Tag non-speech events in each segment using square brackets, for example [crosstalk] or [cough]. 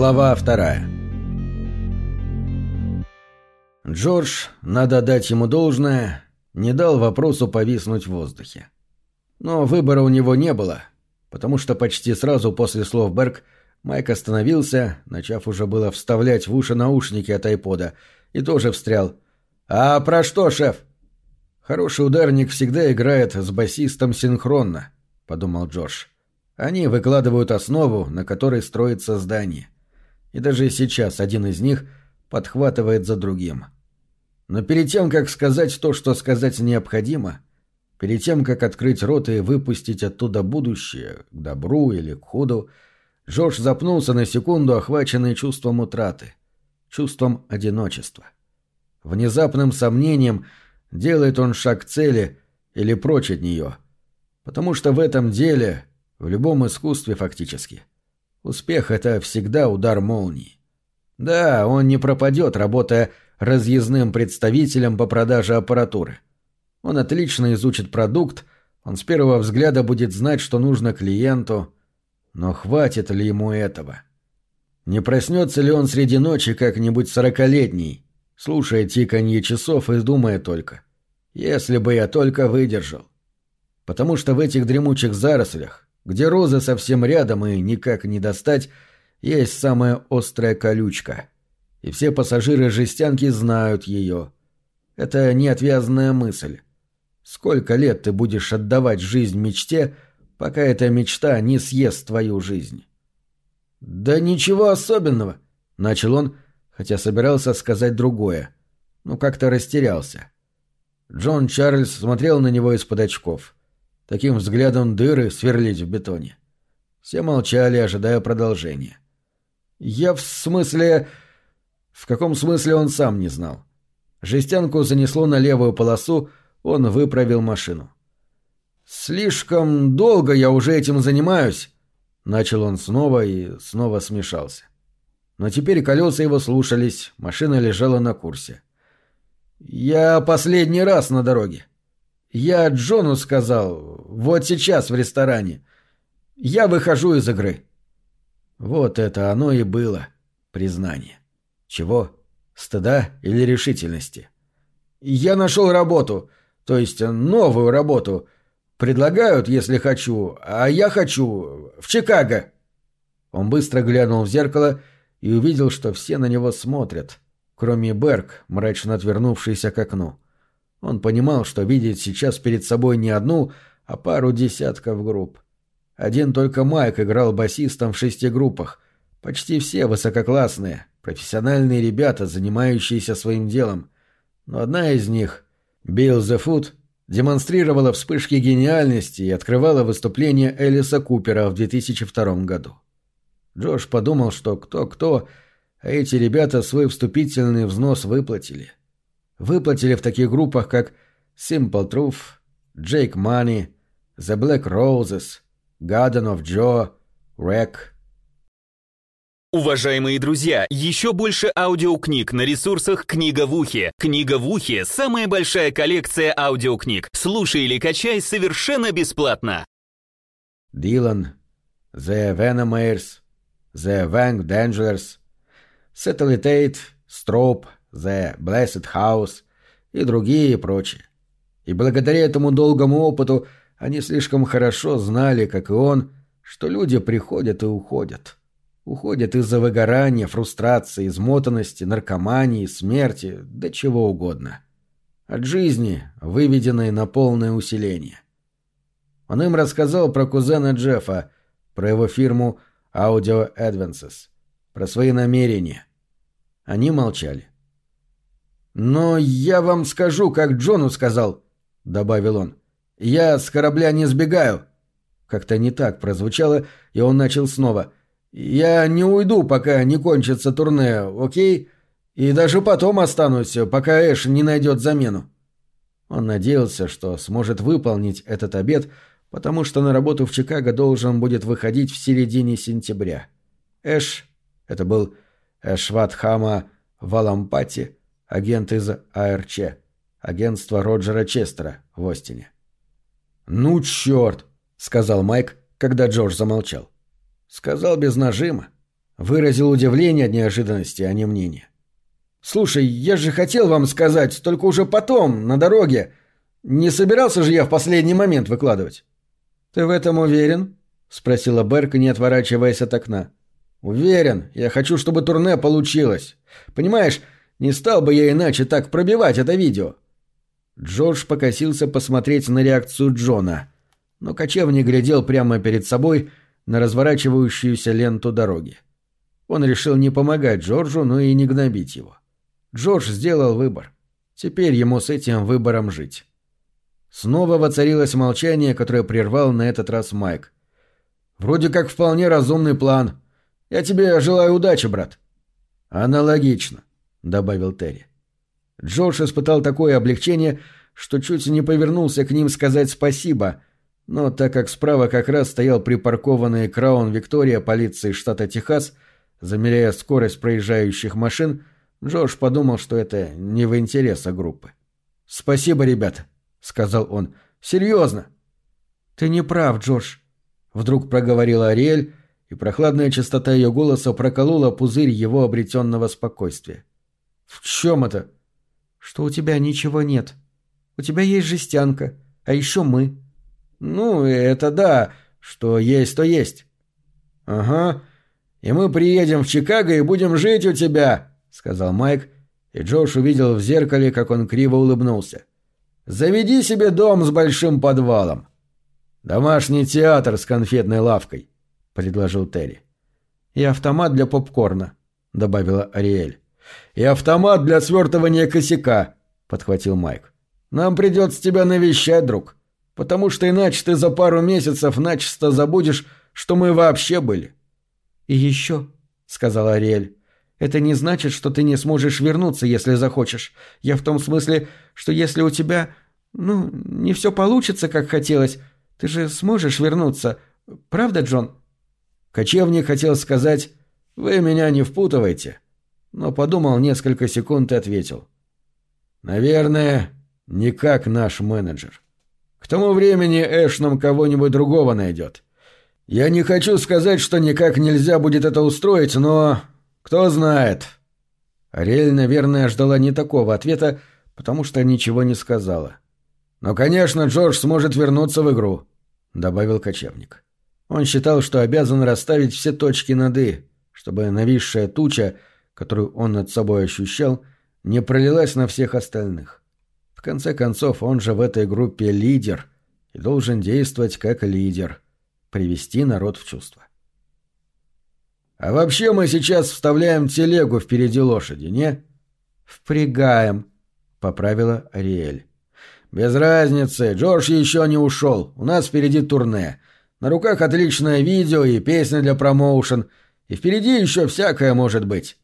Глава вторая Джордж, надо дать ему должное, не дал вопросу повиснуть в воздухе. Но выбора у него не было, потому что почти сразу после слов Берг Майк остановился, начав уже было вставлять в уши наушники от айпода, и тоже встрял. «А про что, шеф?» «Хороший ударник всегда играет с басистом синхронно», — подумал Джордж. «Они выкладывают основу, на которой строится здание. И даже сейчас один из них подхватывает за другим. Но перед тем, как сказать то, что сказать необходимо, перед тем, как открыть рот и выпустить оттуда будущее, к добру или к худу, Джордж запнулся на секунду, охваченный чувством утраты, чувством одиночества. Внезапным сомнением, делает он шаг к цели или прочь от нее. Потому что в этом деле, в любом искусстве фактически, успех — это всегда удар молнии. Да, он не пропадет, работая разъездным представителем по продаже аппаратуры. Он отлично изучит продукт, он с первого взгляда будет знать, что нужно клиенту — но хватит ли ему этого? Не проснется ли он среди ночи как-нибудь сорокалетний, слушая тиканье часов и думая только, если бы я только выдержал. Потому что в этих дремучих зарослях, где розы совсем рядом и никак не достать, есть самая острая колючка. И все пассажиры жестянки знают ее. Это неотвязная мысль. Сколько лет ты будешь отдавать жизнь мечте, — пока эта мечта не съест твою жизнь. «Да ничего особенного», — начал он, хотя собирался сказать другое, но как-то растерялся. Джон Чарльз смотрел на него из-под очков. Таким взглядом дыры сверлить в бетоне. Все молчали, ожидая продолжения. «Я в смысле...» В каком смысле он сам не знал. Жестянку занесло на левую полосу, он выправил машину. «Слишком долго я уже этим занимаюсь», — начал он снова и снова смешался. Но теперь колеса его слушались, машина лежала на курсе. «Я последний раз на дороге. Я Джону сказал, вот сейчас в ресторане. Я выхожу из игры». Вот это оно и было, признание. Чего? Стыда или решительности? «Я нашел работу, то есть новую работу», — Предлагают, если хочу, а я хочу в Чикаго. Он быстро глянул в зеркало и увидел, что все на него смотрят, кроме Берг, мрачно отвернувшийся к окну. Он понимал, что видит сейчас перед собой не одну, а пару десятков групп. Один только Майк играл басистом в шести группах. Почти все высококлассные, профессиональные ребята, занимающиеся своим делом. Но одна из них, Билл The Foot, демонстрировала вспышки гениальности и открывала выступление Элиса Купера в 2002 году. Джош подумал, что кто-кто, а эти ребята свой вступительный взнос выплатили. Выплатили в таких группах, как Simple Truth, Jake Money, The Black Roses, Garden of Joe, Wreck – Уважаемые друзья, еще больше аудиокниг на ресурсах «Книга в ухе». «Книга в ухе» — самая большая коллекция аудиокниг. Слушай или качай совершенно бесплатно. Дилан, The Venomaires, The Vang Dangerous, Satellite, Строп, The Blessed House и другие и прочие. И благодаря этому долгому опыту они слишком хорошо знали, как и он, что люди приходят и уходят. — Уходят из-за выгорания, фрустрации, измотанности, наркомании, смерти, да чего угодно. От жизни, выведенной на полное усиление. Он им рассказал про кузена Джеффа, про его фирму Audio Advances, про свои намерения. Они молчали. «Но я вам скажу, как Джону сказал», — добавил он. «Я с корабля не сбегаю». Как-то не так прозвучало, и он начал снова — я не уйду, пока не кончится турне, окей? И даже потом останусь, пока Эш не найдет замену». Он надеялся, что сможет выполнить этот обет, потому что на работу в Чикаго должен будет выходить в середине сентября. Эш, это был Эшватхама Валампати, агент из АРЧ, агентства Роджера Честера в Остине. «Ну, черт!» — сказал Майк, когда Джордж замолчал. Сказал без нажима. выразил удивление от неожиданности, а не мнение. «Слушай, я же хотел вам сказать, только уже потом, на дороге. Не собирался же я в последний момент выкладывать». «Ты в этом уверен?» — спросила Берка, не отворачиваясь от окна. «Уверен. Я хочу, чтобы турне получилось. Понимаешь, не стал бы я иначе так пробивать это видео». Джордж покосился посмотреть на реакцию Джона, но кочевник глядел прямо перед собой на разворачивающуюся ленту дороги. Он решил не помогать Джорджу, но и не гнобить его. Джордж сделал выбор. Теперь ему с этим выбором жить. Снова воцарилось молчание, которое прервал на этот раз Майк. «Вроде как вполне разумный план. Я тебе желаю удачи, брат». «Аналогично», — добавил Терри. Джордж испытал такое облегчение, что чуть не повернулся к ним сказать спасибо, но так как справа как раз стоял припаркованный Краун Виктория полиции штата Техас, замеряя скорость проезжающих машин, Джордж подумал, что это не в интересах группы. «Спасибо, ребята», — сказал он. «Серьезно». «Ты не прав, Джордж», — вдруг проговорила Ариэль, и прохладная частота ее голоса проколола пузырь его обретенного спокойствия. «В чем это?» «Что у тебя ничего нет. У тебя есть жестянка, а еще мы». «Ну, это да, что есть, то есть». «Ага, и мы приедем в Чикаго и будем жить у тебя», — сказал Майк, и Джош увидел в зеркале, как он криво улыбнулся. «Заведи себе дом с большим подвалом». «Домашний театр с конфетной лавкой», — предложил Терри. «И автомат для попкорна», — добавила Ариэль. «И автомат для свертывания косяка», — подхватил Майк. «Нам придется тебя навещать, друг, потому что иначе ты за пару месяцев начисто забудешь, что мы вообще были». «И еще», — сказала Ариэль, — «это не значит, что ты не сможешь вернуться, если захочешь. Я в том смысле, что если у тебя, ну, не все получится, как хотелось, ты же сможешь вернуться. Правда, Джон?» Кочевник хотел сказать «Вы меня не впутывайте», но подумал несколько секунд и ответил. «Наверное, не как наш менеджер. К тому времени Эш нам кого-нибудь другого найдет. Я не хочу сказать, что никак нельзя будет это устроить, но... Кто знает. Ариэль, наверное, ждала не такого ответа, потому что ничего не сказала. Но, конечно, Джордж сможет вернуться в игру, добавил кочевник. Он считал, что обязан расставить все точки над «и», чтобы нависшая туча, которую он над собой ощущал, не пролилась на всех остальных. В конце концов, он же в этой группе лидер и должен действовать как лидер — привести народ в чувство. «А вообще мы сейчас вставляем телегу впереди лошади, не?» «Впрягаем», — поправила Ариэль. «Без разницы, Джордж еще не ушел. У нас впереди турне. На руках отличное видео и песня для промоушен. И впереди еще всякое может быть.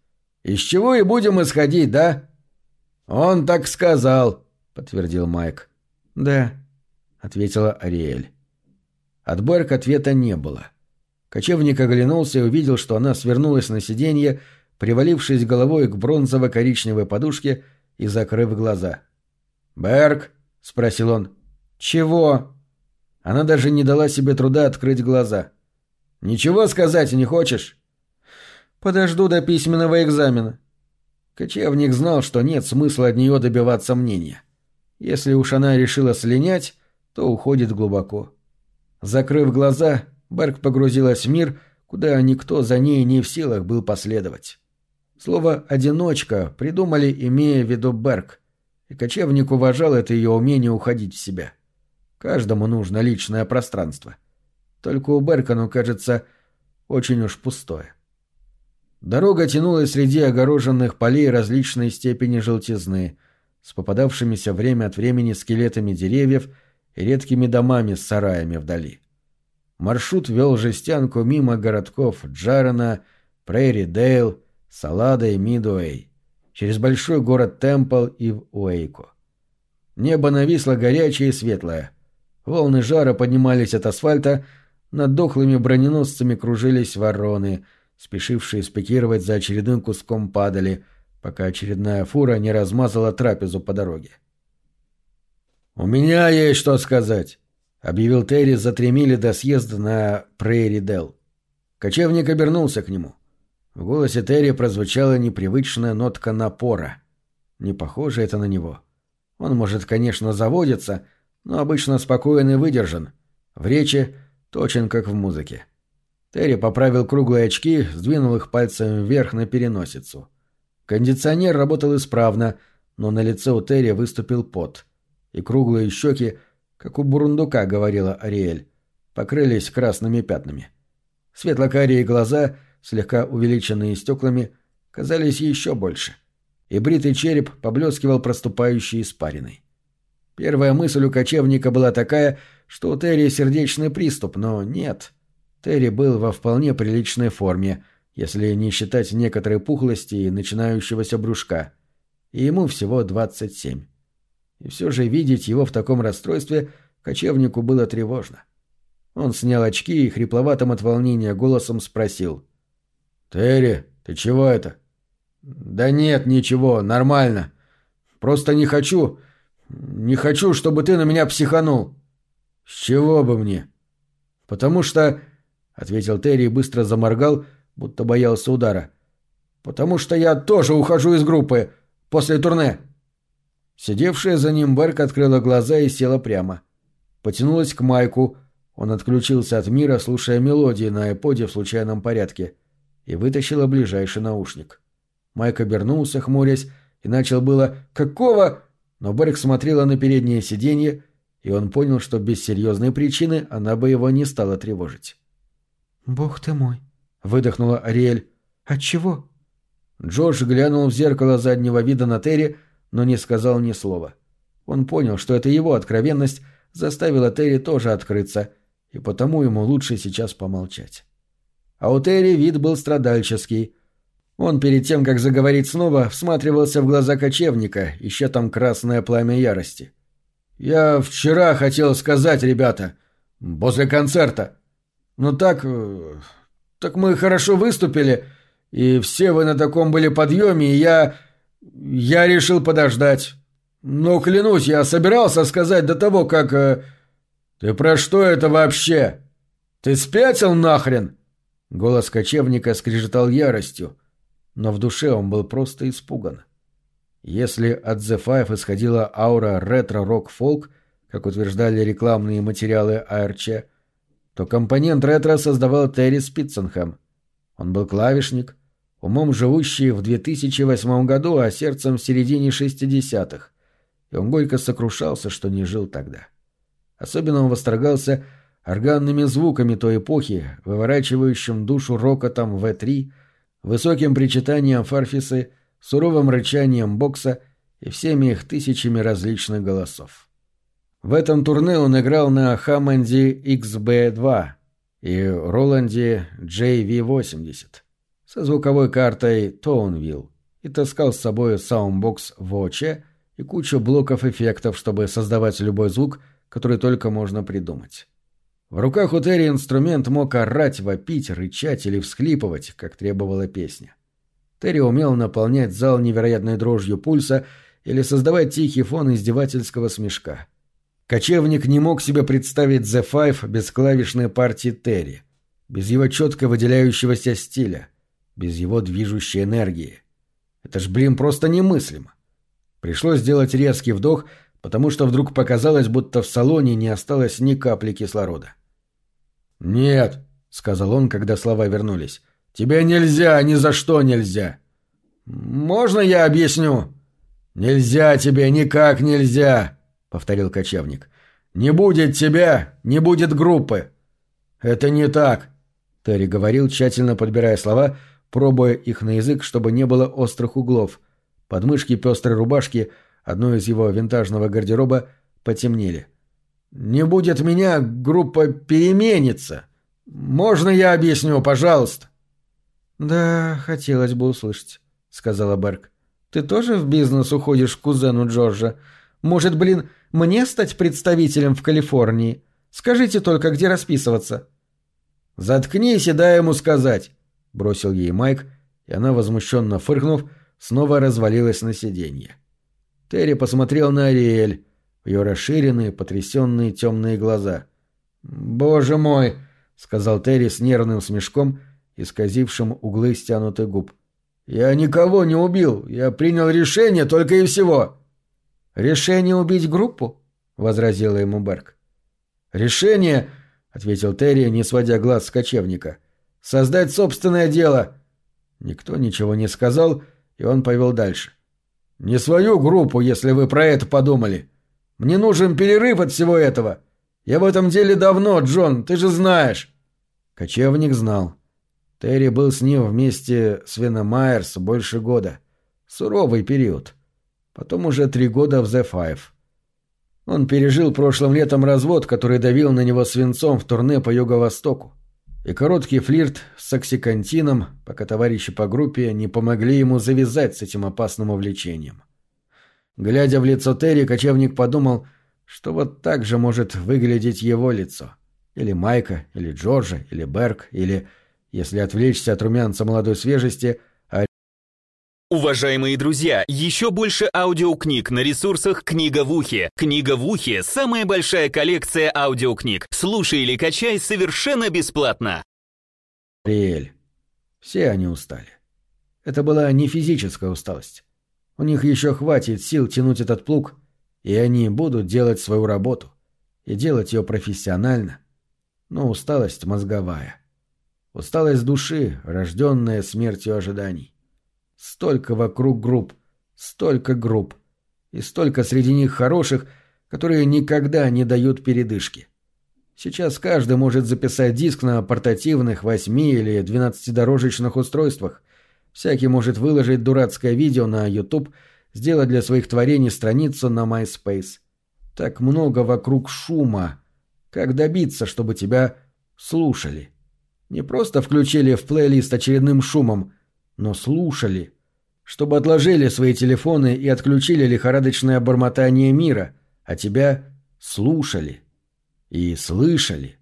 Из чего и будем исходить, да?» «Он так сказал», — подтвердил Майк. «Да», — ответила Ариэль. От Берк ответа не было. Кочевник оглянулся и увидел, что она свернулась на сиденье, привалившись головой к бронзово-коричневой подушке и закрыв глаза. «Берг?» — спросил он. «Чего?» Она даже не дала себе труда открыть глаза. «Ничего сказать не хочешь?» «Подожду до письменного экзамена». Кочевник знал, что нет смысла от нее добиваться мнения. Если уж она решила слинять, то уходит глубоко. Закрыв глаза, Берг погрузилась в мир, куда никто за ней не в силах был последовать. Слово «одиночка» придумали, имея в виду Берг, и кочевник уважал это ее умение уходить в себя. Каждому нужно личное пространство. Только у Берка оно кажется очень уж пустое. Дорога тянулась среди огороженных полей различной степени желтизны, с попадавшимися время от времени скелетами деревьев – и редкими домами с сараями вдали. Маршрут вел жестянку мимо городков Джарена, Прейри-Дейл, Салада и Мидуэй, через большой город Темпл и в Уэйко. Небо нависло горячее и светлое. Волны жара поднимались от асфальта, над дохлыми броненосцами кружились вороны, спешившие спикировать за очередным куском падали, пока очередная фура не размазала трапезу по дороге. — «У меня есть что сказать», — объявил Терри за три мили до съезда на Прейри Делл. Кочевник обернулся к нему. В голосе Терри прозвучала непривычная нотка напора. Не похоже это на него. Он может, конечно, заводиться, но обычно спокоен и выдержан. В речи точен, как в музыке. Терри поправил круглые очки, сдвинул их пальцем вверх на переносицу. Кондиционер работал исправно, но на лице у Терри выступил пот. И круглые щеки, как у бурундука, говорила Ариэль, покрылись красными пятнами. Светло-карие глаза слегка увеличенные стеклами, казались еще больше, и бритый череп поблескивал проступающей испариной. Первая мысль у кочевника была такая, что у Терри сердечный приступ, но нет. Терри был во вполне приличной форме, если не считать некоторой пухлости и начинающегося брюшка. И ему всего 27. И все же видеть его в таком расстройстве кочевнику было тревожно. Он снял очки и хрипловатым от волнения голосом спросил. «Терри, ты чего это?» «Да нет, ничего, нормально. Просто не хочу... Не хочу, чтобы ты на меня психанул». «С чего бы мне?» «Потому что...» — ответил Терри и быстро заморгал, будто боялся удара. «Потому что я тоже ухожу из группы. После турне». Сидевшая за ним Берк открыла глаза и села прямо. Потянулась к Майку. Он отключился от мира, слушая мелодии на айподе в случайном порядке. — и вытащила ближайший наушник. Майк обернулся, хмурясь, и начал было «Какого?», но Берг смотрела на переднее сиденье, и он понял, что без серьезной причины она бы его не стала тревожить. «Бог ты мой!» — выдохнула Ариэль. «Отчего?» Джордж глянул в зеркало заднего вида на Терри, но не сказал ни слова. Он понял, что это его откровенность заставила Терри тоже открыться, и потому ему лучше сейчас помолчать. А у Терри вид был страдальческий. Он перед тем, как заговорить снова, всматривался в глаза кочевника, ища там красное пламя ярости. «Я вчера хотел сказать, ребята, после концерта. Ну так... Э, так мы хорошо выступили, и все вы на таком были подъеме, и я... я решил подождать. Но, клянусь, я собирался сказать до того, как... Э, ты про что это вообще? Ты спятил нахрен?» Голос кочевника скрежетал яростью, но в душе он был просто испуган. Если от The Five исходила аура ретро-рок-фолк, как утверждали рекламные материалы ARC, то компонент ретро создавал Терри Спитценхэм. Он был клавишник, умом живущий в 2008 году, а сердцем в середине 60-х, и он горько сокрушался, что не жил тогда. Особенно он восторгался органными звуками той эпохи, выворачивающим душу рокотом В3, высоким причитанием фарфисы, суровым рычанием бокса и всеми их тысячами различных голосов. В этом турне он играл на Хаммонде XB2 и Роланде JV80 со звуковой картой Tonewheel и таскал с собой саундбокс Voce и кучу блоков эффектов, чтобы создавать любой звук, который только можно придумать. В руках у Терри инструмент мог орать, вопить, рычать или всхлипывать, как требовала песня. Терри умел наполнять зал невероятной дрожью пульса или создавать тихий фон издевательского смешка. Кочевник не мог себе представить The Five без клавишной партии Терри, без его четко выделяющегося стиля, без его движущей энергии. Это ж, блин, просто немыслимо. Пришлось сделать резкий вдох — потому что вдруг показалось, будто в салоне не осталось ни капли кислорода. «Нет», — сказал он, когда слова вернулись, — «тебе нельзя, ни за что нельзя». «Можно я объясню?» «Нельзя тебе, никак нельзя», — повторил кочевник. «Не будет тебя, не будет группы». «Это не так», — Терри говорил, тщательно подбирая слова, пробуя их на язык, чтобы не было острых углов. Подмышки пестрой рубашки — одно из его винтажного гардероба, потемнели. «Не будет меня, группа переменится. Можно я объясню, пожалуйста?» «Да, хотелось бы услышать», — сказала Берг. «Ты тоже в бизнес уходишь к кузену Джорджа? Может, блин, мне стать представителем в Калифорнии? Скажите только, где расписываться?» «Заткнись и дай ему сказать», — бросил ей Майк, и она, возмущенно фыркнув, снова развалилась на сиденье. Терри посмотрел на Ариэль, в ее расширенные, потрясенные темные глаза. «Боже мой!» — сказал Терри с нервным смешком исказившим углы стянутых губ. «Я никого не убил. Я принял решение только и всего». «Решение убить группу?» — возразила ему Берг. «Решение», — ответил Терри, не сводя глаз с кочевника, — «создать собственное дело». Никто ничего не сказал, и он повел дальше. «Не свою группу, если вы про это подумали. Мне нужен перерыв от всего этого. Я в этом деле давно, Джон, ты же знаешь». Кочевник знал. Терри был с ним вместе с Веном Майерс больше года. Суровый период. Потом уже три года в The Five. Он пережил прошлым летом развод, который давил на него свинцом в турне по юго-востоку. И короткий флирт с оксикантином, пока товарищи по группе не помогли ему завязать с этим опасным увлечением. Глядя в лицо Терри, кочевник подумал, что вот так же может выглядеть его лицо. Или Майка, или Джорджа, или Берг, или если отвлечься от румянца молодой свежести. Уважаемые друзья, еще больше аудиокниг на ресурсах «Книга в ухе». «Книга в ухе» — самая большая коллекция аудиокниг. Слушай или качай совершенно бесплатно. Риэль. Все они устали. Это была не физическая усталость. У них еще хватит сил тянуть этот плуг, и они будут делать свою работу. И делать ее профессионально. Но усталость мозговая. Усталость души, рожденная смертью ожиданий. Столько вокруг групп, столько групп. И столько среди них хороших, которые никогда не дают передышки. Сейчас каждый может записать диск на портативных 8 или 12-дорожечных устройствах. Всякий может выложить дурацкое видео на YouTube, сделать для своих творений страницу на MySpace. Так много вокруг шума. Как добиться, чтобы тебя слушали? Не просто включили в плейлист очередным шумом, но слушали. Чтобы отложили свои телефоны и отключили лихорадочное бормотание мира, а тебя слушали. И слышали.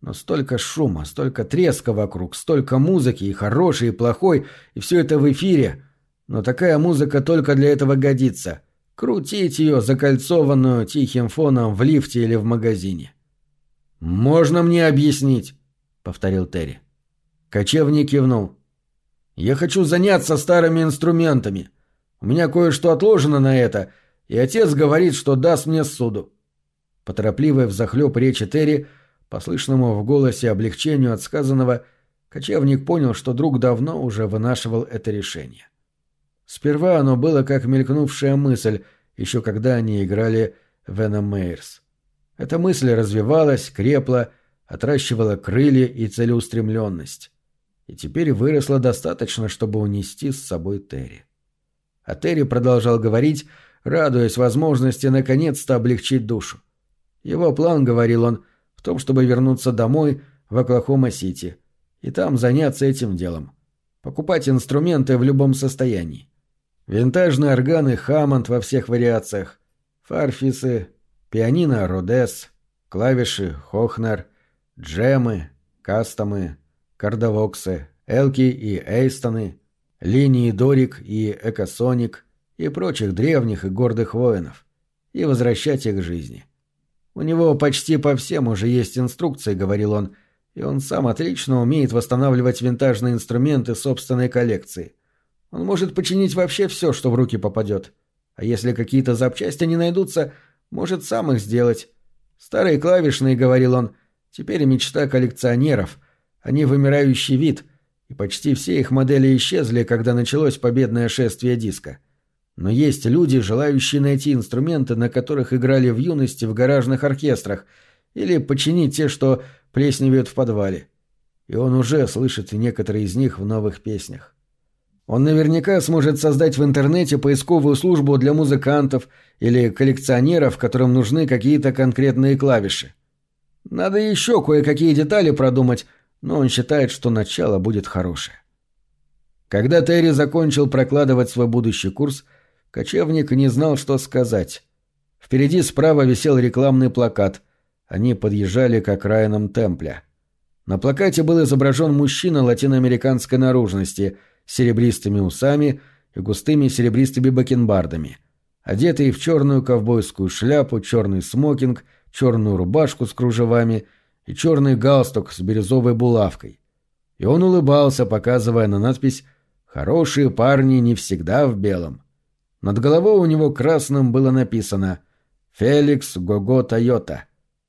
Но столько шума, столько треска вокруг, столько музыки, и хорошей, и плохой, и все это в эфире. Но такая музыка только для этого годится. Крутить ее, закольцованную тихим фоном в лифте или в магазине. «Можно мне объяснить?» — повторил Терри. Кочевник кивнул. «Я хочу заняться старыми инструментами. У меня кое-что отложено на это, и отец говорит, что даст мне суду». По торопливой взахлеб речи Терри, послышному в голосе облегчению от сказанного, кочевник понял, что друг давно уже вынашивал это решение. Сперва оно было как мелькнувшая мысль, еще когда они играли в Venom Мейерс. Эта мысль развивалась, крепла, отращивала крылья и целеустремленность. И теперь выросла достаточно, чтобы унести с собой Терри. А Терри продолжал говорить, радуясь возможности наконец-то облегчить душу. Его план, говорил он, в том, чтобы вернуться домой в Оклахома-Сити и там заняться этим делом. Покупать инструменты в любом состоянии. Винтажные органы Хаммонд во всех вариациях, фарфисы, пианино Родес, клавиши Хохнер, джемы, кастомы, кардавоксы, элки и эйстоны, линии Дорик и Экосоник и прочих древних и гордых воинов, и возвращать их к жизни. У него почти по всем уже есть инструкции, говорил он, и он сам отлично умеет восстанавливать винтажные инструменты собственной коллекции. Он может починить вообще все, что в руки попадет. А если какие-то запчасти не найдутся, может сам их сделать. Старые клавишные, говорил он, Теперь мечта коллекционеров. Они вымирающий вид, и почти все их модели исчезли, когда началось победное шествие диска. Но есть люди, желающие найти инструменты, на которых играли в юности в гаражных оркестрах, или починить те, что плесневеют в подвале. И он уже слышит некоторые из них в новых песнях. Он наверняка сможет создать в интернете поисковую службу для музыкантов или коллекционеров, которым нужны какие-то конкретные клавиши. Надо еще кое-какие детали продумать, но он считает, что начало будет хорошее. Когда Терри закончил прокладывать свой будущий курс, кочевник не знал, что сказать. Впереди справа висел рекламный плакат. Они подъезжали к окраинам темпля. На плакате был изображен мужчина латиноамериканской наружности с серебристыми усами и густыми серебристыми бакенбардами, одетый в черную ковбойскую шляпу, черный смокинг черную рубашку с кружевами и черный галстук с бирюзовой булавкой. И он улыбался, показывая на надпись «Хорошие парни не всегда в белом». Над головой у него красным было написано «Феликс Гого Тойота»,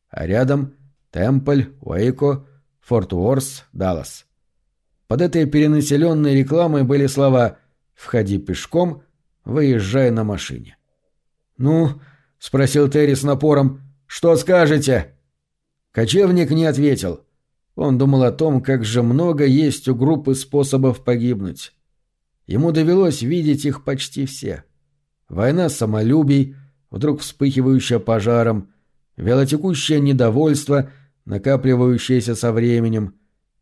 а рядом «Темпль, Уэйко, Форт Уорс, Даллас». Под этой перенаселенной рекламой были слова «Входи пешком, выезжай на машине». «Ну?» — спросил Терри с напором. «Что скажете?» Кочевник не ответил. Он думал о том, как же много есть у группы способов погибнуть. Ему довелось видеть их почти все. Война самолюбий, вдруг вспыхивающая пожаром, вялотекущее недовольство, накапливающееся со временем,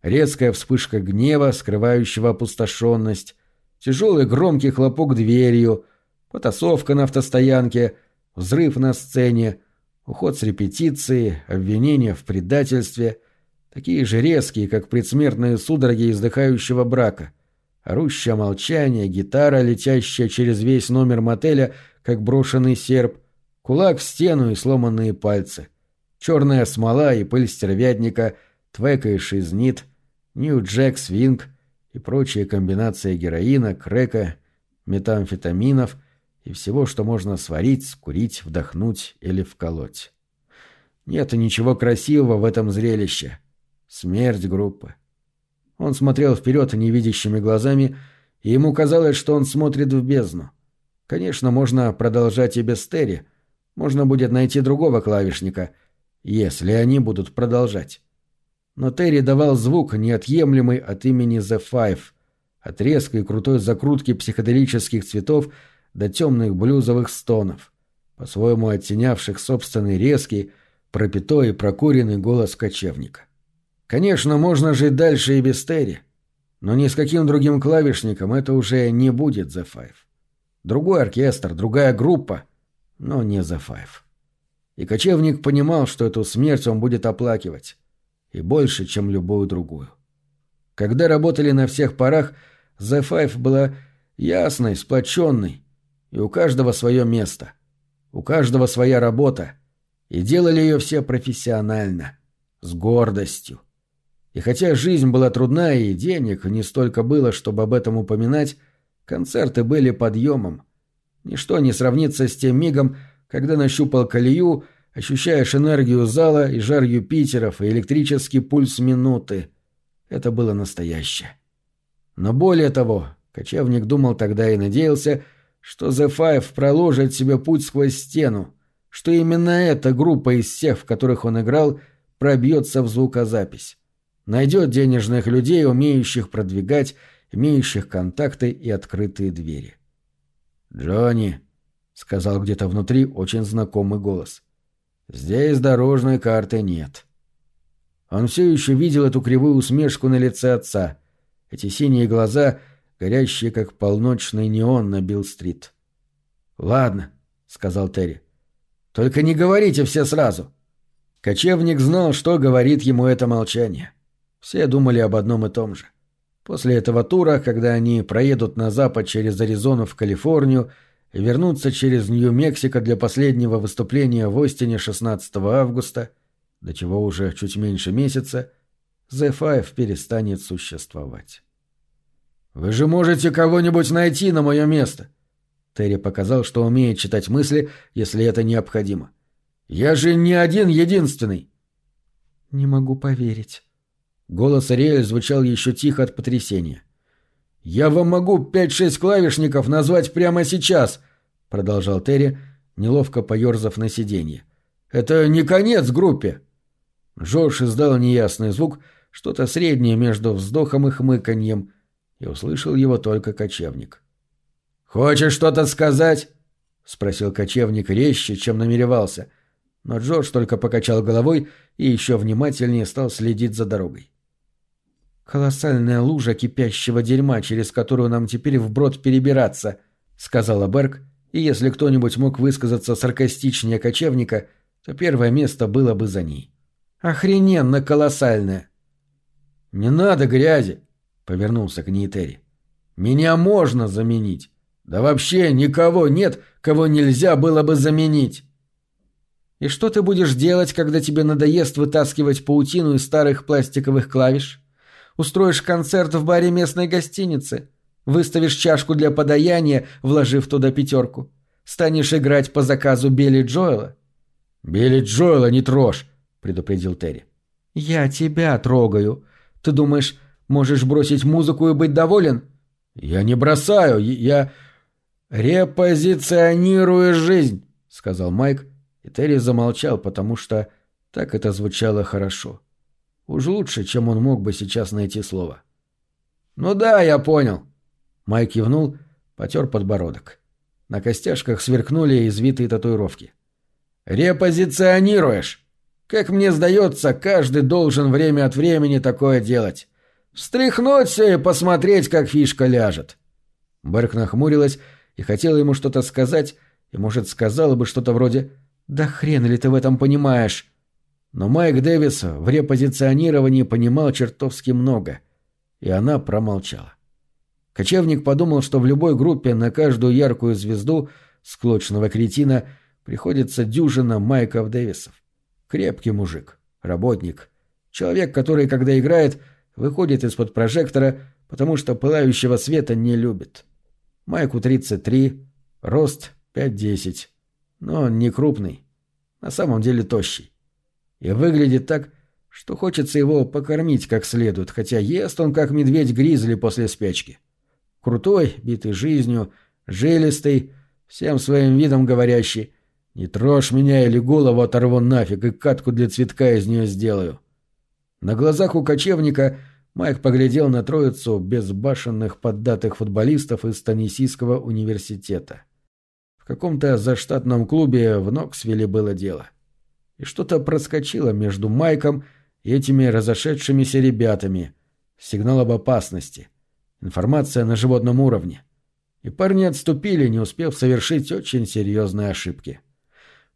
резкая вспышка гнева, скрывающего опустошенность, тяжелый громкий хлопок дверью, потасовка на автостоянке, взрыв на сцене, уход с репетиции, обвинения в предательстве, такие же резкие, как предсмертные судороги издыхающего брака, орущее молчание, гитара, летящая через весь номер мотеля, как брошенный серп, кулак в стену и сломанные пальцы, черная смола и пыль стервятника, твека и шизнит, нью-джек, свинг и прочие комбинации героина, крека, метамфетаминов — и всего, что можно сварить, скурить, вдохнуть или вколоть. Нет ничего красивого в этом зрелище. Смерть группы. Он смотрел вперед невидящими глазами, и ему казалось, что он смотрит в бездну. Конечно, можно продолжать и без Терри. Можно будет найти другого клавишника, если они будут продолжать. Но Терри давал звук, неотъемлемый от имени The Five, от резкой крутой закрутки психоделических цветов — до темных блюзовых стонов, по-своему оттенявших собственный резкий, пропитой и прокуренный голос кочевника. Конечно, можно жить дальше и без Терри, но ни с каким другим клавишником это уже не будет The Five. Другой оркестр, другая группа, но не The Five. И кочевник понимал, что эту смерть он будет оплакивать. И больше, чем любую другую. Когда работали на всех парах, The Five была ясной, сплоченной, и у каждого свое место. У каждого своя работа. И делали ее все профессионально. С гордостью. И хотя жизнь была трудна и денег не столько было, чтобы об этом упоминать, концерты были подъемом. Ничто не сравнится с тем мигом, когда нащупал колею, ощущаешь энергию зала и жар Юпитеров и электрический пульс минуты. Это было настоящее. Но более того, кочевник думал тогда и надеялся, что The Five проложит себе путь сквозь стену, что именно эта группа из всех, в которых он играл, пробьется в звукозапись. Найдет денежных людей, умеющих продвигать, имеющих контакты и открытые двери. «Джонни», — сказал где-то внутри очень знакомый голос, — «здесь дорожной карты нет». Он все еще видел эту кривую усмешку на лице отца, эти синие глаза — горящие, как полночный неон на Билл-стрит. «Ладно», — сказал Терри. «Только не говорите все сразу». Кочевник знал, что говорит ему это молчание. Все думали об одном и том же. После этого тура, когда они проедут на запад через Аризону в Калифорнию и вернутся через Нью-Мексико для последнего выступления в Остине 16 августа, до чего уже чуть меньше месяца, The Five перестанет существовать. «Вы же можете кого-нибудь найти на мое место!» Терри показал, что умеет читать мысли, если это необходимо. «Я же не один единственный!» «Не могу поверить». Голос Ариэль звучал еще тихо от потрясения. «Я вам могу пять-шесть клавишников назвать прямо сейчас!» — продолжал Терри, неловко поерзав на сиденье. «Это не конец группе!» Джордж издал неясный звук, что-то среднее между вздохом и хмыканьем — и услышал его только кочевник. «Хочешь что-то сказать?» — спросил кочевник резче, чем намеревался, но Джордж только покачал головой и еще внимательнее стал следить за дорогой. «Колоссальная лужа кипящего дерьма, через которую нам теперь вброд перебираться», — сказала Берг, и если кто-нибудь мог высказаться саркастичнее кочевника, то первое место было бы за ней. «Охрененно колоссальная!» «Не надо грязи!» Повернулся к ней Терри. «Меня можно заменить. Да вообще никого нет, кого нельзя было бы заменить». «И что ты будешь делать, когда тебе надоест вытаскивать паутину из старых пластиковых клавиш? Устроишь концерт в баре местной гостиницы. Выставишь чашку для подаяния, вложив туда пятерку. Станешь играть по заказу Билли Джоэла. «Билли Джоэла не трожь», — предупредил Терри. «Я тебя трогаю. Ты думаешь, можешь бросить музыку и быть доволен?» «Я не бросаю, я репозиционирую жизнь», — сказал Майк, и Терри замолчал, потому что так это звучало хорошо. Уж лучше, чем он мог бы сейчас найти слово. «Ну да, я понял». Майк кивнул, потер подбородок. На костяшках сверкнули извитые татуировки. «Репозиционируешь. Как мне сдается, каждый должен время от времени такое делать. Встряхнуть все и посмотреть, как фишка ляжет». Берг нахмурилась и хотела ему что-то сказать, и, может, сказала бы что-то вроде «Да хрен ли ты в этом понимаешь?» Но Майк Дэвис в репозиционировании понимал чертовски много, и она промолчала. Кочевник подумал, что в любой группе на каждую яркую звезду склочного кретина приходится дюжина Майков Дэвисов. Крепкий мужик, работник, человек, который, когда играет, выходит из-под прожектора, потому что пылающего света не любит. Майку 33, рост 5-10, но он не крупный, на самом деле тощий. И выглядит так, что хочется его покормить как следует, хотя ест он как медведь-гризли после спячки. Крутой, битый жизнью, жилистый, всем своим видом говорящий «Не трожь меня или голову оторву нафиг и катку для цветка из нее сделаю». На глазах у кочевника Майк поглядел на троицу безбашенных поддатых футболистов из Танисийского университета. В каком-то заштатном клубе в Ноксвилле было дело. И что-то проскочило между Майком и этими разошедшимися ребятами. Сигнал об опасности. Информация на животном уровне. И парни отступили, не успев совершить очень серьезные ошибки.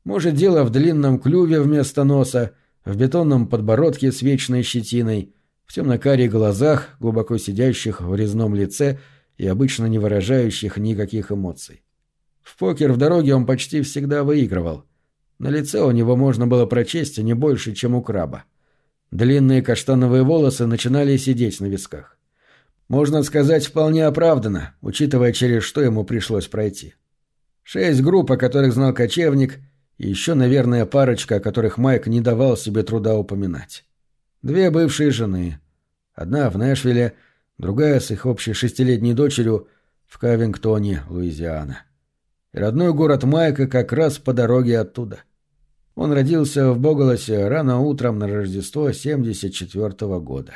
Может, дело в длинном клюве вместо носа, в бетонном подбородке с вечной щетиной, в темно-карих глазах, глубоко сидящих в резном лице и обычно не выражающих никаких эмоций. В покер в дороге он почти всегда выигрывал. На лице у него можно было прочесть не больше, чем у краба. Длинные каштановые волосы начинали сидеть на висках. Можно сказать, вполне оправданно, учитывая, через что ему пришлось пройти. Шесть групп, о которых знал кочевник, и еще, наверное, парочка, о которых Майк не давал себе труда упоминать. Две бывшие жены. Одна в Нэшвилле, другая с их общей шестилетней дочерью в Кавингтоне, Луизиана. И родной город Майка как раз по дороге оттуда. Он родился в Боголосе рано утром на Рождество 74 -го года.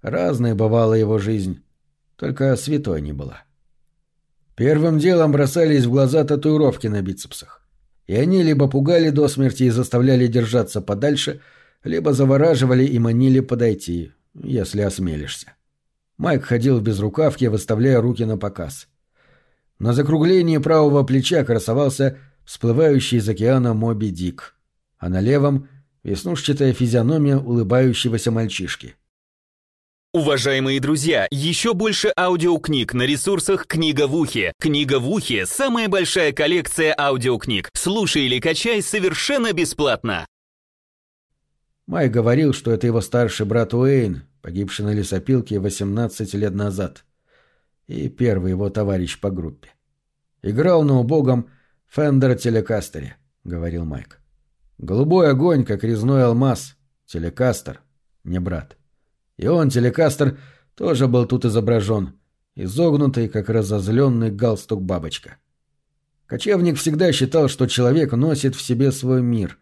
Разной бывала его жизнь, только святой не была. Первым делом бросались в глаза татуировки на бицепсах. И они либо пугали до смерти и заставляли держаться подальше, либо завораживали и манили подойти, если осмелишься. Майк ходил в безрукавке, выставляя руки на показ. На закруглении правого плеча красовался всплывающий из океана Моби Дик, а на левом — веснушчатая физиономия улыбающегося мальчишки. Уважаемые друзья, еще больше аудиокниг на ресурсах «Книга в ухе». «Книга в ухе» — самая большая коллекция аудиокниг. Слушай или качай совершенно бесплатно. Май говорил, что это его старший брат Уэйн, погибший на лесопилке 18 лет назад, и первый его товарищ по группе. «Играл на убогом Фендер Телекастере», — говорил Майк. «Голубой огонь, как резной алмаз. Телекастер, не брат». И он, телекастер, тоже был тут изображен, изогнутый, как разозленный галстук бабочка. Кочевник всегда считал, что человек носит в себе свой мир,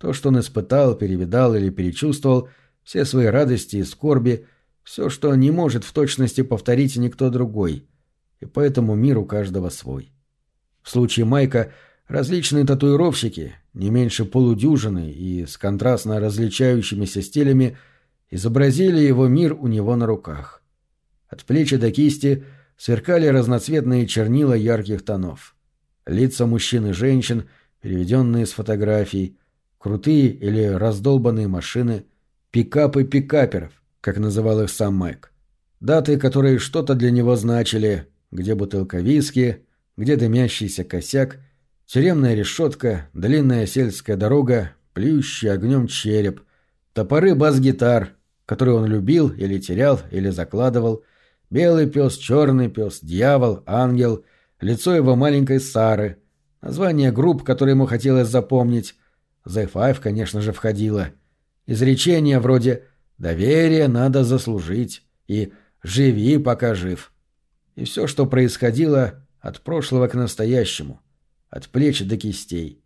то, что он испытал, перевидал или перечувствовал, все свои радости и скорби, все, что не может в точности повторить никто другой, и поэтому мир у каждого свой. В случае Майка различные татуировщики, не меньше полудюжины и с контрастно различающимися стилями – изобразили его мир у него на руках. От плечи до кисти сверкали разноцветные чернила ярких тонов. Лица мужчин и женщин, переведенные с фотографий, крутые или раздолбанные машины, пикапы пикаперов, как называл их сам Майк. Даты, которые что-то для него значили, где бутылка виски, где дымящийся косяк, тюремная решетка, длинная сельская дорога, плющий огнем череп, топоры бас-гитар, который он любил или терял, или закладывал. Белый пес, черный пес, дьявол, ангел, лицо его маленькой Сары, название групп, которые ему хотелось запомнить. The Five, конечно же, входило. Изречения вроде «доверие надо заслужить» и «живи, пока жив». И все, что происходило от прошлого к настоящему, от плеч до кистей.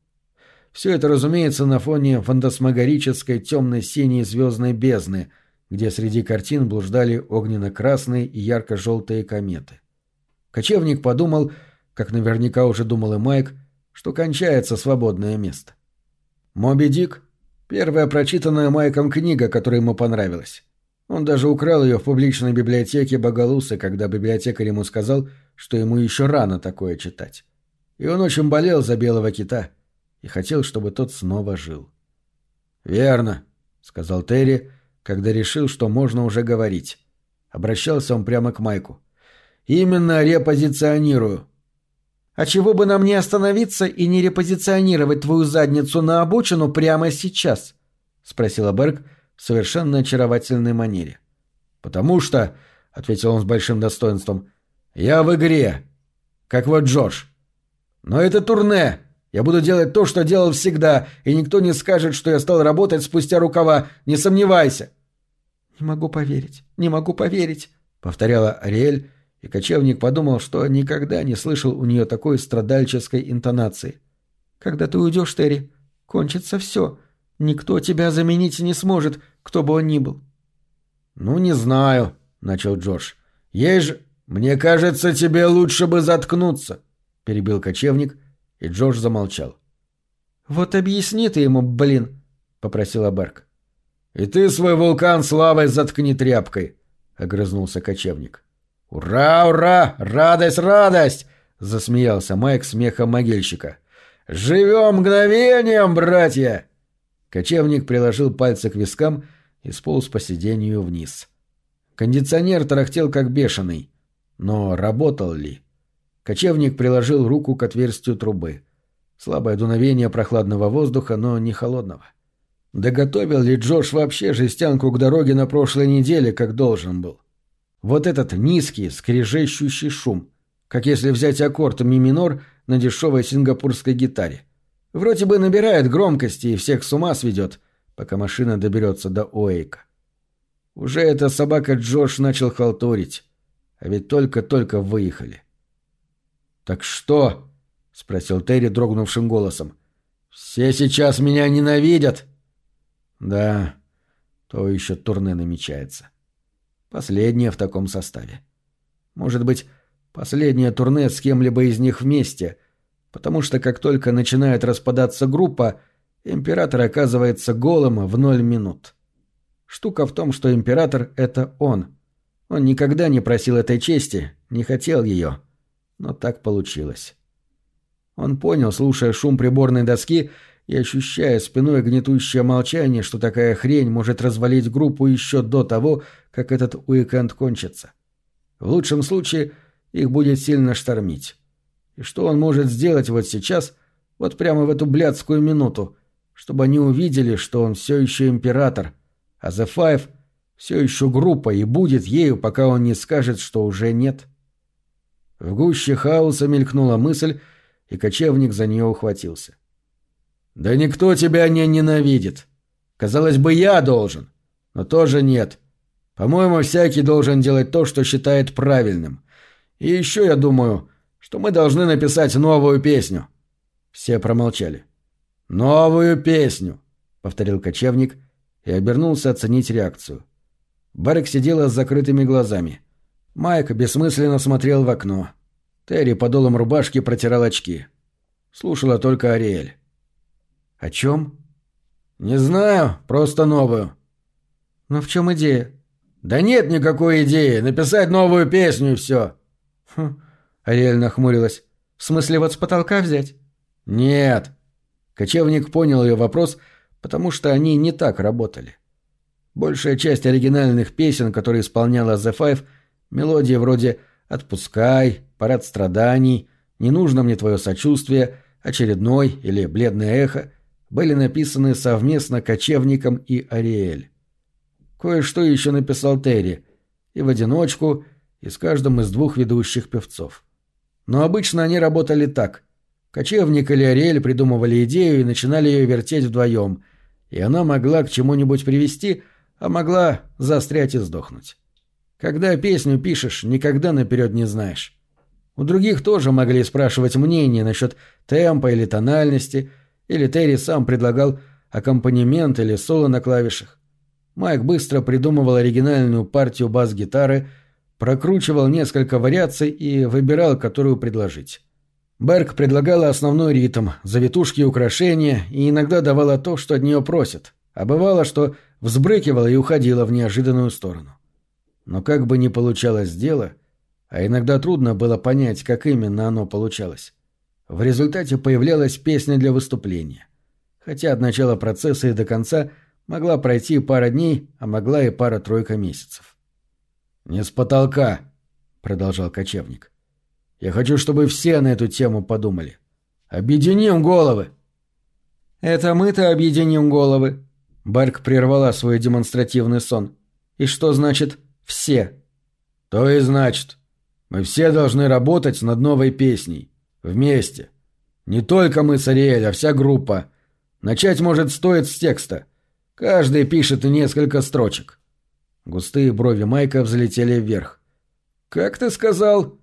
Все это, разумеется, на фоне фантасмагорической темно-синей звездной бездны, где среди картин блуждали огненно-красные и ярко-желтые кометы. Кочевник подумал, как наверняка уже думал и Майк, что кончается свободное место. «Моби Дик» — первая прочитанная Майком книга, которая ему понравилась. Он даже украл ее в публичной библиотеке Боголуса, когда библиотекарь ему сказал, что ему еще рано такое читать. И он очень болел за белого кита — и хотел, чтобы тот снова жил. «Верно», — сказал Терри, когда решил, что можно уже говорить. Обращался он прямо к Майку. «Именно репозиционирую». «А чего бы нам не остановиться и не репозиционировать твою задницу на обочину прямо сейчас?» — спросила Берг в совершенно очаровательной манере. «Потому что», — ответил он с большим достоинством, — «я в игре, как вот Джордж. Но это турне, я буду делать то, что делал всегда, и никто не скажет, что я стал работать спустя рукава, не сомневайся. Не могу поверить, не могу поверить, повторяла Ариэль, и кочевник подумал, что никогда не слышал у нее такой страдальческой интонации. Когда ты уйдешь, Терри, кончится все. Никто тебя заменить не сможет, кто бы он ни был. Ну, не знаю, начал Джордж. Есть же... Мне кажется, тебе лучше бы заткнуться, перебил кочевник и Джордж замолчал. «Вот объясни ты ему, блин», — попросила Берг. «И ты свой вулкан славой заткни тряпкой», — огрызнулся кочевник. «Ура, ура! Радость, радость!» — засмеялся Майк смехом могильщика. «Живем мгновением, братья!» Кочевник приложил пальцы к вискам и сполз по сиденью вниз. Кондиционер тарахтел как бешеный. Но работал ли? Кочевник приложил руку к отверстию трубы. Слабое дуновение прохладного воздуха, но не холодного. Да готовил ли Джош вообще жестянку к дороге на прошлой неделе, как должен был? Вот этот низкий, скрежещущий шум, как если взять аккорд ми минор на дешевой сингапурской гитаре. Вроде бы набирает громкости и всех с ума сведет, пока машина доберется до Оэйка. Уже эта собака Джош начал халтурить, а ведь только-только выехали. «Так что?» — спросил Терри дрогнувшим голосом. «Все сейчас меня ненавидят!» «Да, то еще турне намечается. Последнее в таком составе. Может быть, последнее турне с кем-либо из них вместе, потому что как только начинает распадаться группа, император оказывается голым в ноль минут. Штука в том, что император — это он. Он никогда не просил этой чести, не хотел ее но так получилось. Он понял, слушая шум приборной доски и ощущая спиной гнетущее молчание, что такая хрень может развалить группу еще до того, как этот уикенд кончится. В лучшем случае их будет сильно штормить. И что он может сделать вот сейчас, вот прямо в эту блядскую минуту, чтобы они увидели, что он все еще император, а The Five все еще группа и будет ею, пока он не скажет, что уже нет. — в гуще хаоса мелькнула мысль, и кочевник за нее ухватился. «Да никто тебя не ненавидит. Казалось бы, я должен, но тоже нет. По-моему, всякий должен делать то, что считает правильным. И еще я думаю, что мы должны написать новую песню». Все промолчали. «Новую песню», — повторил кочевник и обернулся оценить реакцию. Барик сидела с закрытыми глазами. Майк бессмысленно смотрел в окно. Терри подолом рубашки протирал очки. Слушала только Ариэль. «О чем?» «Не знаю, просто новую». «Но в чем идея?» «Да нет никакой идеи. Написать новую песню и все». «Хм...» Ариэль нахмурилась. «В смысле вот с потолка взять?» «Нет». Кочевник понял ее вопрос, потому что они не так работали. Большая часть оригинальных песен, которые исполняла The Five, Мелодии вроде «Отпускай», «Парад страданий», «Не нужно мне твое сочувствие», «Очередной» или «Бледное эхо» были написаны совместно Кочевником и Ариэль. Кое-что еще написал Терри. И в одиночку, и с каждым из двух ведущих певцов. Но обычно они работали так. Кочевник или Ариэль придумывали идею и начинали ее вертеть вдвоем, и она могла к чему-нибудь привести, а могла застрять и сдохнуть. Когда песню пишешь, никогда наперед не знаешь. У других тоже могли спрашивать мнение насчет темпа или тональности, или Терри сам предлагал аккомпанемент или соло на клавишах. Майк быстро придумывал оригинальную партию бас-гитары, прокручивал несколько вариаций и выбирал, которую предложить. Берг предлагала основной ритм, завитушки и украшения, и иногда давала то, что от нее просят, а бывало, что взбрыкивала и уходила в неожиданную сторону. Но как бы ни получалось дело, а иногда трудно было понять, как именно оно получалось, в результате появлялась песня для выступления. Хотя от начала процесса и до конца могла пройти пара дней, а могла и пара-тройка месяцев. «Не с потолка», — продолжал кочевник. «Я хочу, чтобы все на эту тему подумали. Объединим головы!» «Это мы-то объединим головы», — Барк прервала свой демонстративный сон. «И что значит «все»?» «То и значит. Мы все должны работать над новой песней. Вместе. Не только мы с Ариэль, а вся группа. Начать может стоит с текста. Каждый пишет несколько строчек». Густые брови Майка взлетели вверх. «Как ты сказал?»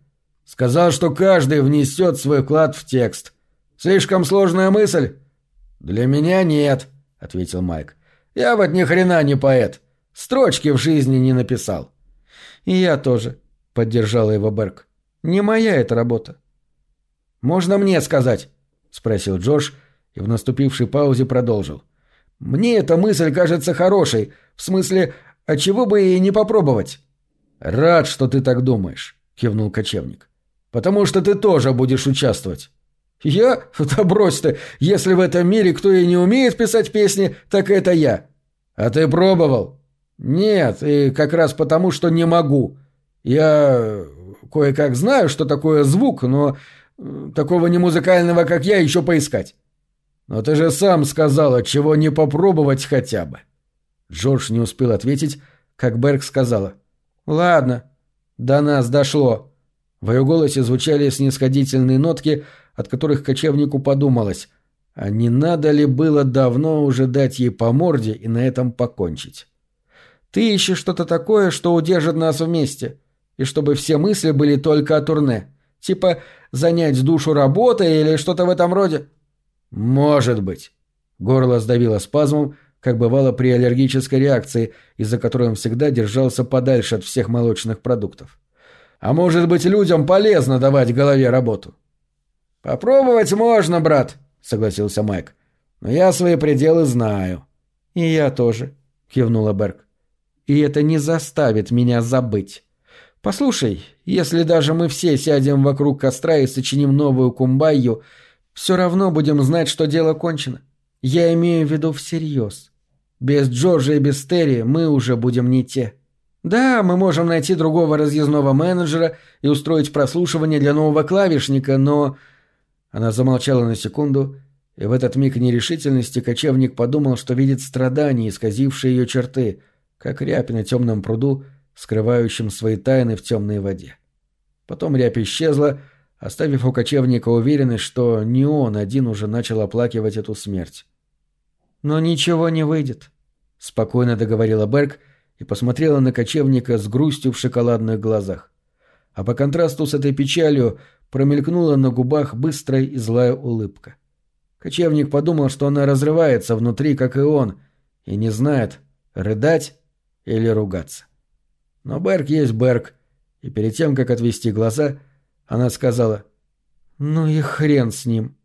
«Сказал, что каждый внесет свой вклад в текст. Слишком сложная мысль?» «Для меня нет», — ответил Майк. «Я вот ни хрена не поэт. Строчки в жизни не написал». «И я тоже», — поддержала его Берг. «Не моя эта работа». «Можно мне сказать?» — спросил Джош и в наступившей паузе продолжил. «Мне эта мысль кажется хорошей, в смысле, а чего бы и не попробовать?» «Рад, что ты так думаешь», — кивнул кочевник. «Потому что ты тоже будешь участвовать». «Я? [laughs] Да брось ты! Если в этом мире кто и не умеет писать песни, так это я». «А ты пробовал?» «Нет, и как раз потому, что не могу. Я кое-как знаю, что такое звук, но такого не музыкального, как я, еще поискать». «Но ты же сам сказал, чего не попробовать хотя бы». Джордж не успел ответить, как Берг сказала. «Ладно, до нас дошло». В ее голосе звучали снисходительные нотки, от которых кочевнику подумалось, а не надо ли было давно уже дать ей по морде и на этом покончить. «Ты ищешь что-то такое, что удержит нас вместе, и чтобы все мысли были только о турне, типа занять душу работой или что-то в этом роде?» «Может быть». Горло сдавило спазмом, как бывало при аллергической реакции, из-за которой он всегда держался подальше от всех молочных продуктов. «А может быть, людям полезно давать голове работу?» «Попробовать можно, брат», — согласился Майк. «Но я свои пределы знаю». «И я тоже», — кивнула Берг. «И это не заставит меня забыть. Послушай, если даже мы все сядем вокруг костра и сочиним новую кумбайю, все равно будем знать, что дело кончено. Я имею в виду всерьез. Без Джорджа и без Терри мы уже будем не те. Да, мы можем найти другого разъездного менеджера и устроить прослушивание для нового клавишника, но она замолчала на секунду, и в этот миг нерешительности кочевник подумал, что видит страдания, исказившие ее черты, как рябь на темном пруду, скрывающем свои тайны в темной воде. Потом рябь исчезла, оставив у кочевника уверенность, что не он один уже начал оплакивать эту смерть. «Но ничего не выйдет», — спокойно договорила Берг и посмотрела на кочевника с грустью в шоколадных глазах. А по контрасту с этой печалью промелькнула на губах быстрая и злая улыбка. Кочевник подумал, что она разрывается внутри, как и он, и не знает, рыдать или ругаться. Но Берг есть Берг, и перед тем, как отвести глаза, она сказала «Ну и хрен с ним».